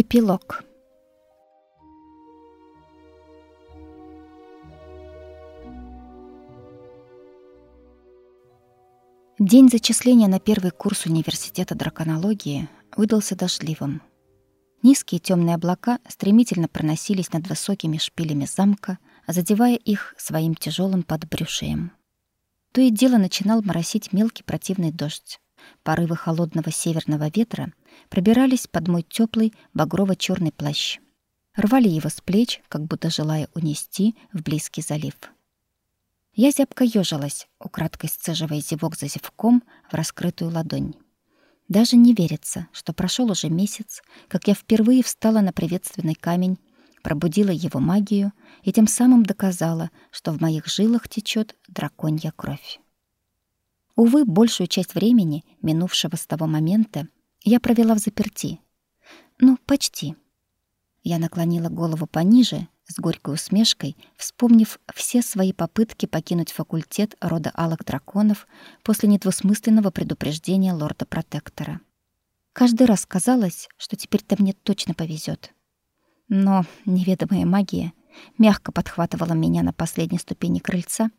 Эпилог. День зачисления на первый курс университета драконологии выдался дождливым. Низкие темные облака стремительно проносились над высокими шпилями замка, задевая их своим тяжелым подбрюшием. То и дело начинал моросить мелкий противный дождь. Порывы холодного северного ветра пробирались под мой теплый багрово черный плащ. Рвали его с плеч, как будто желая унести в близкий залив. Я зябко ёжилась, украдкой сцеживая зевок за зевком в раскрытую ладонь. Даже не верится, что прошел уже месяц, как я впервые встала на приветственный камень, пробудила его магию и тем самым доказала, что в моих жилах течет драконья кровь. Увы, большую часть времени, минувшего с того момента, я провела в заперти. Ну, почти. Я наклонила голову пониже, с горькой усмешкой, вспомнив все свои попытки покинуть факультет рода алых драконов после недвусмысленного предупреждения лорда-протектора. Каждый раз казалось, что теперь-то мне точно повезет. Но неведомая магия мягко подхватывала меня на последней ступени крыльца,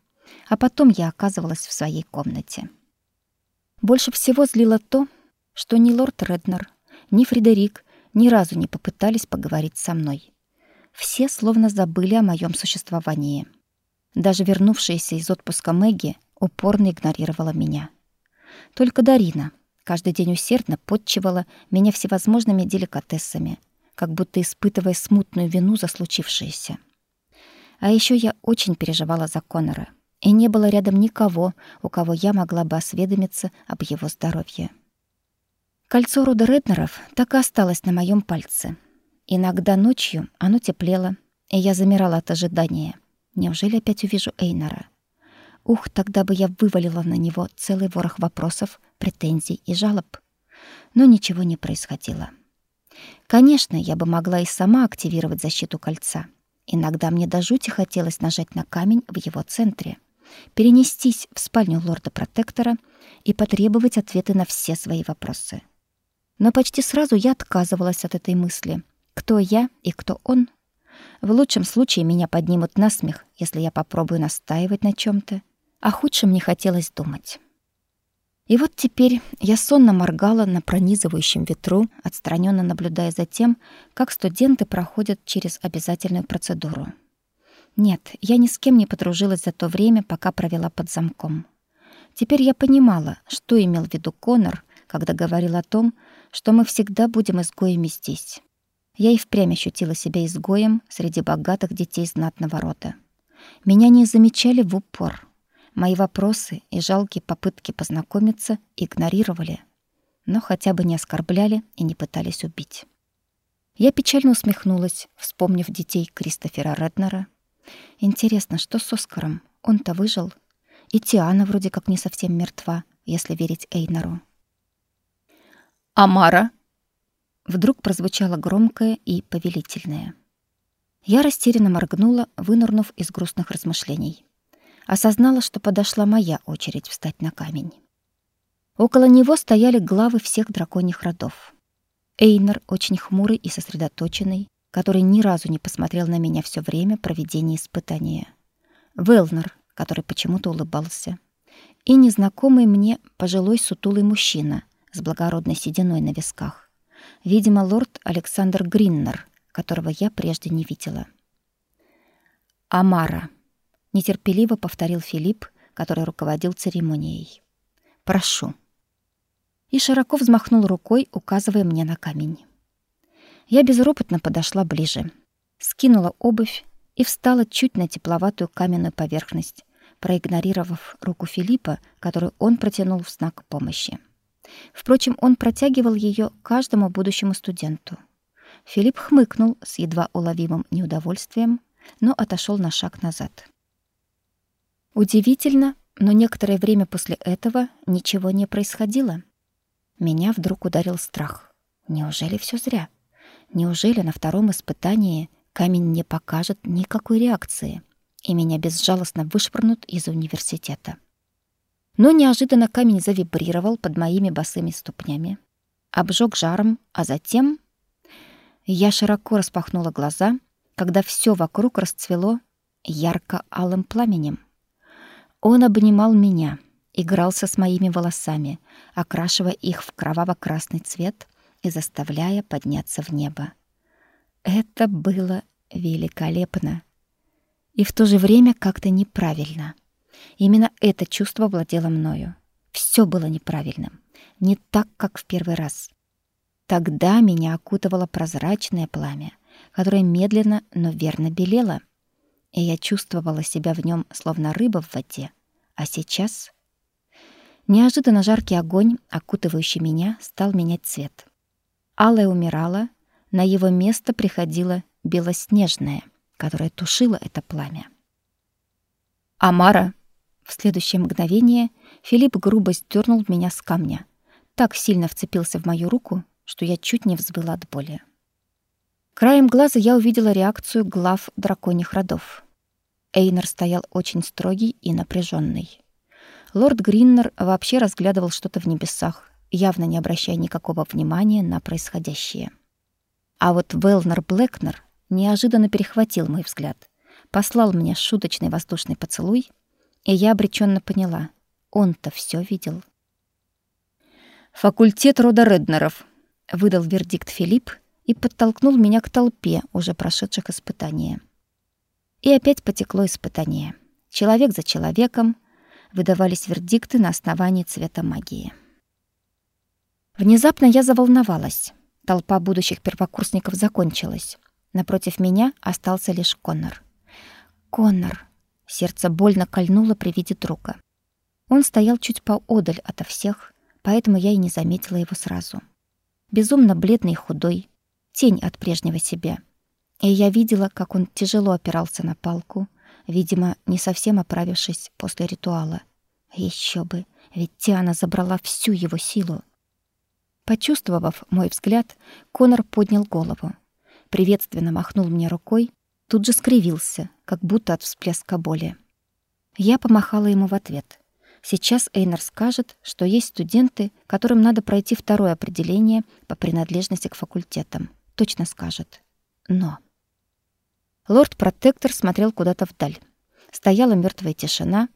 а потом я оказывалась в своей комнате. Больше всего злило то, что ни лорд Реднер, ни Фредерик ни разу не попытались поговорить со мной. Все словно забыли о моем существовании. Даже вернувшаяся из отпуска Мэгги упорно игнорировала меня. Только Дарина каждый день усердно подчивала меня всевозможными деликатесами, как будто испытывая смутную вину за случившееся. А еще я очень переживала за Конора, и не было рядом никого, у кого я могла бы осведомиться об его здоровье. Кольцо рода Реднеров так и осталось на моем пальце. Иногда ночью оно теплело, и я замирала от ожидания. Неужели опять увижу Эйнара? Ух, тогда бы я вывалила на него целый ворох вопросов, претензий и жалоб. Но ничего не происходило. Конечно, я бы могла и сама активировать защиту кольца. Иногда мне до жути хотелось нажать на камень в его центре, перенестись в спальню лорда-протектора и потребовать ответы на все свои вопросы. Но почти сразу я отказывалась от этой мысли. Кто я и кто он? В лучшем случае меня поднимут на смех, если я попробую настаивать на чем то а худшем не хотелось думать. И вот теперь я сонно моргала на пронизывающем ветру, отстраненно наблюдая за тем, как студенты проходят через обязательную процедуру. Нет, я ни с кем не подружилась за то время, пока провела под замком. Теперь я понимала, что имел в виду Конор, когда говорил о том, что мы всегда будем изгоями здесь. Я и впрямь ощутила себя изгоем среди богатых детей знатного рода. Меня не замечали в упор. Мои вопросы и жалкие попытки познакомиться игнорировали, но хотя бы не оскорбляли и не пытались убить. Я печально усмехнулась, вспомнив детей Кристофера Реднера. Интересно, что с Оскаром? Он-то выжил. И Тиана вроде как не совсем мертва, если верить Эйнару. «Амара!» Вдруг прозвучало громкое и повелительное. Я растерянно моргнула, вынырнув из грустных размышлений. Осознала, что подошла моя очередь встать на камень. Около него стояли главы всех драконьих родов. Эйнер, очень хмурый и сосредоточенный, который ни разу не посмотрел на меня все время проведения испытания. Велнер, который почему-то улыбался. И незнакомый мне пожилой сутулый мужчина, с благородной сединой на висках. Видимо, лорд Александр Гриннер, которого я прежде не видела. «Амара», — нетерпеливо повторил Филипп, который руководил церемонией. «Прошу». И широко взмахнул рукой, указывая мне на камень. Я безропотно подошла ближе, скинула обувь и встала чуть на тепловатую каменную поверхность, проигнорировав руку Филиппа, которую он протянул в знак помощи. Впрочем, он протягивал ее каждому будущему студенту. Филипп хмыкнул с едва уловимым неудовольствием, но отошел на шаг назад. Удивительно, но некоторое время после этого ничего не происходило. Меня вдруг ударил страх. Неужели все зря? Неужели на втором испытании камень не покажет никакой реакции, и меня безжалостно вышвырнут из университета? Но неожиданно камень завибрировал под моими босыми ступнями, обжег жаром, а затем Я широко распахнула глаза, когда все вокруг расцвело ярко-алым пламенем. Он обнимал меня, игрался с моими волосами, окрашивая их в кроваво-красный цвет и заставляя подняться в небо. Это было великолепно и в то же время как-то неправильно. Именно это чувство владело мною. Все было неправильным, не так, как в первый раз. Тогда меня окутывало прозрачное пламя, которое медленно, но верно белело, и я чувствовала себя в нем словно рыба в воде. А сейчас неожиданно жаркий огонь, окутывающий меня, стал менять цвет. Алое умирало, на его место приходило белоснежное, которое тушило это пламя. «Амара!» В следующее мгновение Филипп грубо сдернул меня с камня. Так сильно вцепился в мою руку, что я чуть не взвыла от боли. Краем глаза я увидела реакцию глав драконьих родов. Эйнер стоял очень строгий и напряженный. Лорд Гриннер вообще разглядывал что-то в небесах, явно не обращая никакого внимания на происходящее. А вот Велнер Блэкнер неожиданно перехватил мой взгляд, послал мне шуточный воздушный поцелуй и я обреченно поняла. Он-то все видел. «Факультет рода Реднеров», — выдал вердикт Филипп и подтолкнул меня к толпе уже прошедших испытания. И опять потекло испытание. Человек за человеком выдавались вердикты на основании цвета магии. Внезапно я заволновалась. Толпа будущих первокурсников закончилась. Напротив меня остался лишь Коннор. Коннор, Сердце больно кольнуло при виде друга. Он стоял чуть поодаль ото всех, поэтому я и не заметила его сразу. Безумно бледный и худой, тень от прежнего себя. И я видела, как он тяжело опирался на палку, видимо, не совсем оправившись после ритуала. Еще бы, ведь Тиана забрала всю его силу. Почувствовав мой взгляд, Конор поднял голову, приветственно махнул мне рукой тут же скривился, как будто от всплеска боли. Я помахала ему в ответ. Сейчас Эйнер скажет, что есть студенты, которым надо пройти второе определение по принадлежности к факультетам. Точно скажет. Но лорд-протектор смотрел куда-то вдаль. Стояла мертвая тишина,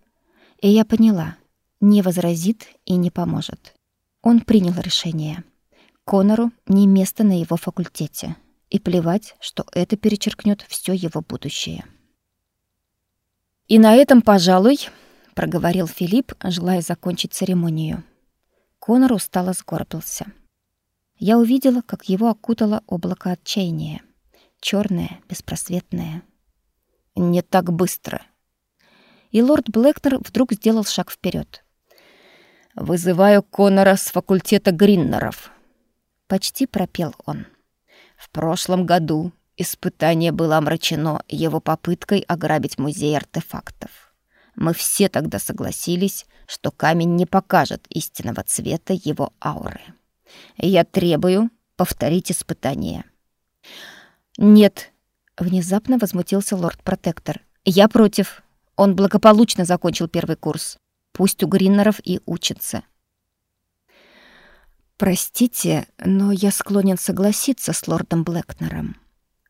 и я поняла, не возразит и не поможет. Он принял решение. Конору не место на его факультете и плевать, что это перечеркнет все его будущее. «И на этом, пожалуй», — проговорил Филипп, желая закончить церемонию. Конор устало сгорбился. Я увидела, как его окутало облако отчаяния. черное, беспросветное. «Не так быстро». И лорд Блэкнер вдруг сделал шаг вперед. «Вызываю Конора с факультета Гриннеров», — почти пропел он. В прошлом году испытание было омрачено его попыткой ограбить музей артефактов. Мы все тогда согласились, что камень не покажет истинного цвета его ауры. Я требую повторить испытание. Нет, внезапно возмутился лорд-протектор. Я против. Он благополучно закончил первый курс. Пусть у Гриннеров и учится. Простите, но я склонен согласиться с лордом Блэкнером.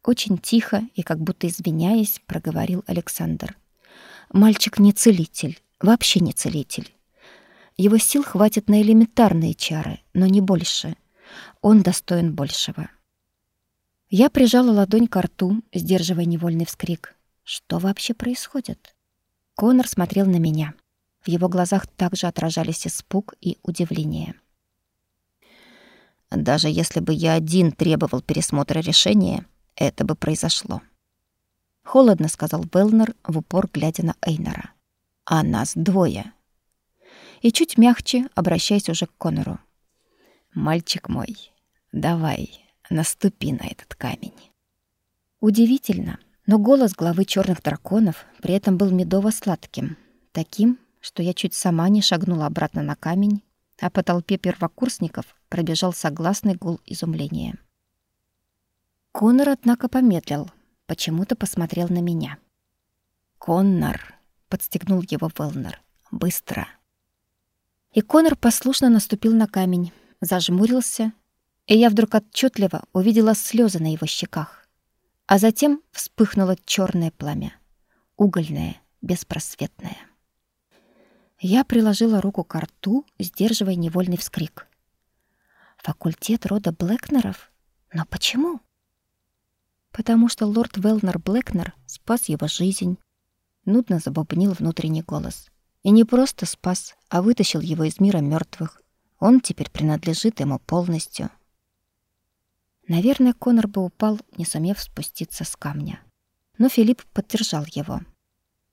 Очень тихо и как будто извиняясь, проговорил Александр. Мальчик не целитель, вообще не целитель. Его сил хватит на элементарные чары, но не больше. Он достоин большего. Я прижала ладонь к рту, сдерживая невольный вскрик. Что вообще происходит? Конор смотрел на меня. В его глазах также отражались испуг и удивление. Даже если бы я один требовал пересмотра решения, это бы произошло. Холодно сказал Велнер в упор глядя на Эйнора. А нас двое. И чуть мягче, обращаясь уже к Конору. Мальчик мой, давай, наступи на этот камень. Удивительно, но голос главы черных драконов при этом был медово-сладким, таким, что я чуть сама не шагнула обратно на камень, а по толпе первокурсников пробежал согласный гул изумления. Коннор, однако, помедлил, почему-то посмотрел на меня. «Коннор!» — подстегнул его Велнер. «Быстро!» И Коннор послушно наступил на камень, зажмурился и я вдруг отчетливо увидела слезы на его щеках. А затем вспыхнуло черное пламя, угольное, беспросветное. Я приложила руку к рту, сдерживая невольный вскрик. Факультет рода Блэкнеров? Но почему? Потому что лорд Велнер Блэкнер спас его жизнь. Нудно забубнил внутренний голос. И не просто спас, а вытащил его из мира мертвых. Он теперь принадлежит ему полностью. Наверное, Конор бы упал, не сумев спуститься с камня. Но Филипп поддержал его.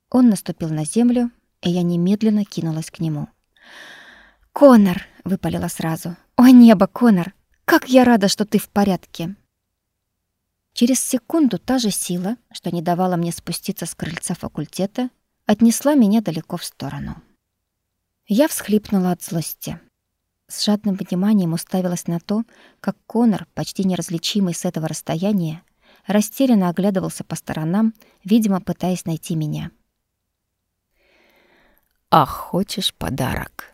Он наступил на землю, и я немедленно кинулась к нему. «Конор!» — выпалила сразу. «О небо, Конор! Как я рада, что ты в порядке!» Через секунду та же сила, что не давала мне спуститься с крыльца факультета, отнесла меня далеко в сторону. Я всхлипнула от злости с жадным вниманием уставилась на то, как Конор, почти неразличимый с этого расстояния, растерянно оглядывался по сторонам, видимо, пытаясь найти меня. «Ах, хочешь подарок?»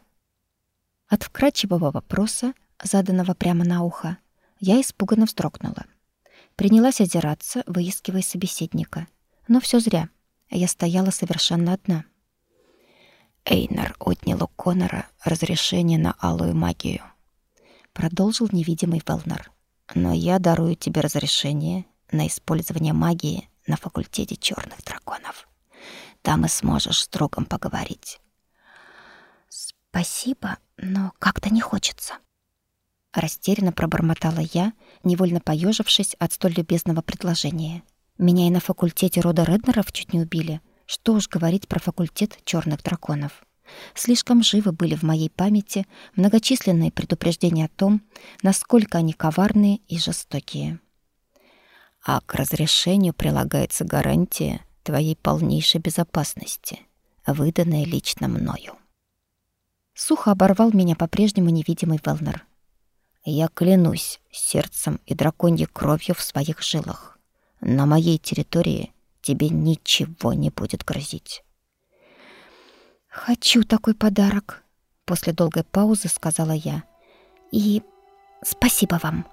От вкрадчивого вопроса, заданного прямо на ухо, я испуганно вздрогнула. Принялась озираться, выискивая собеседника. Но все зря. Я стояла совершенно одна — Эйнар отнял у Конора разрешение на алую магию. Продолжил невидимый Велнер. Но я дарую тебе разрешение на использование магии на факультете черных драконов. Там и сможешь с другом поговорить. Спасибо, но как-то не хочется. Растерянно пробормотала я, невольно поежившись от столь любезного предложения. Меня и на факультете рода Реднеров чуть не убили. Что уж говорить про факультет черных драконов. Слишком живы были в моей памяти многочисленные предупреждения о том, насколько они коварные и жестокие. А к разрешению прилагается гарантия твоей полнейшей безопасности, выданная лично мною. Сухо оборвал меня по-прежнему невидимый Велнер. Я клянусь сердцем и драконьей кровью в своих жилах. На моей территории тебе ничего не будет грозить. «Хочу такой подарок», — после долгой паузы сказала я. «И спасибо вам».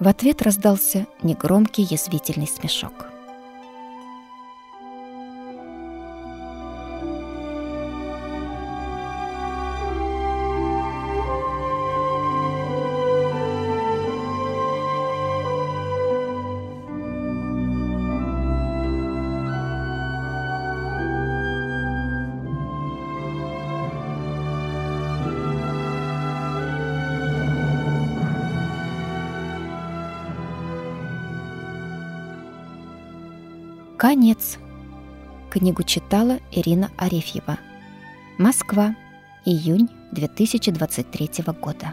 В ответ раздался негромкий язвительный смешок. Конец. Книгу читала Ирина Арефьева. Москва. Июнь 2023 года.